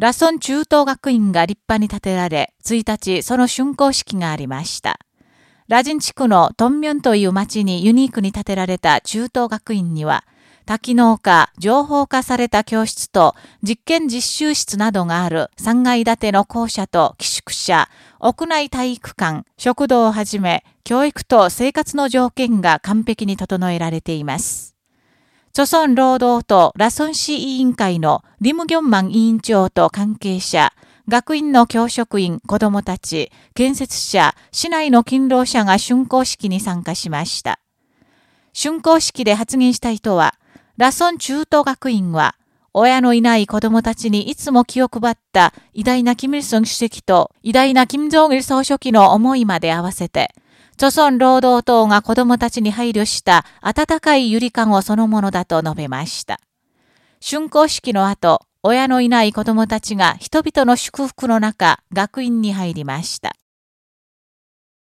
ラソン中等学院が立派に建てられ、1日その竣工式がありました。ラジン地区のトンミョンという町にユニークに建てられた中等学院には、多機能化、情報化された教室と実験実習室などがある3階建ての校舎と寄宿舎、屋内体育館、食堂をはじめ、教育と生活の条件が完璧に整えられています。著村労働党ラソン市委員会のリム・ギョンマン委員長と関係者、学院の教職員、子供たち、建設者、市内の勤労者が竣工式に参加しました。竣工式で発言した人は、ラソン中等学院は、親のいない子供たちにいつも気を配った偉大なキム・イルソン主席と偉大なキム・ジョン・イル総書記の思いまで合わせて、著村労働党が子供たちに配慮した温かいゆりかごそのものだと述べました。竣工式の後、親のいない子供たちが人々の祝福の中、学院に入りました。